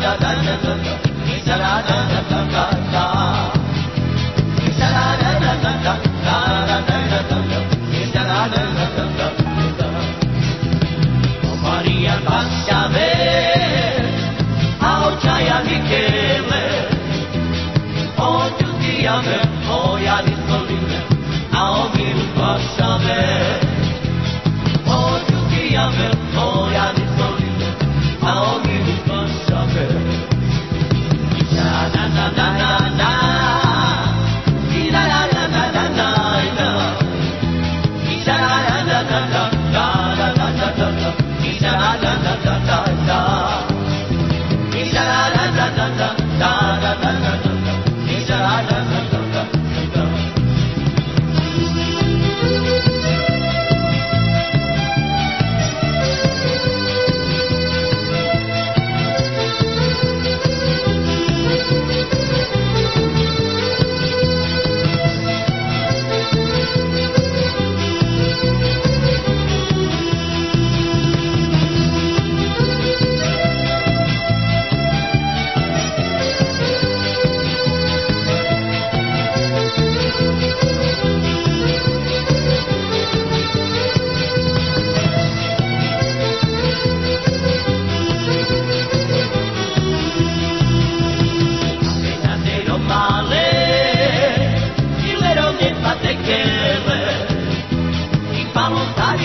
da da da Paszczamy, o ja Solimy, a o wielu Paszczamy. O Juki Jamy, o ja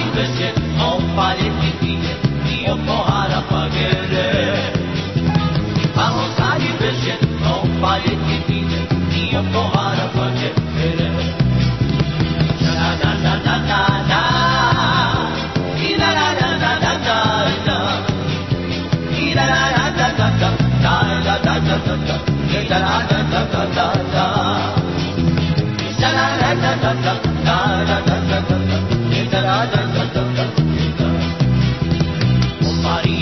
Kıbrıs'ı Avrupa going to Pohara Pagere Vamos a Kıbrıs'ı Avrupa Levki'yi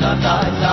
da da da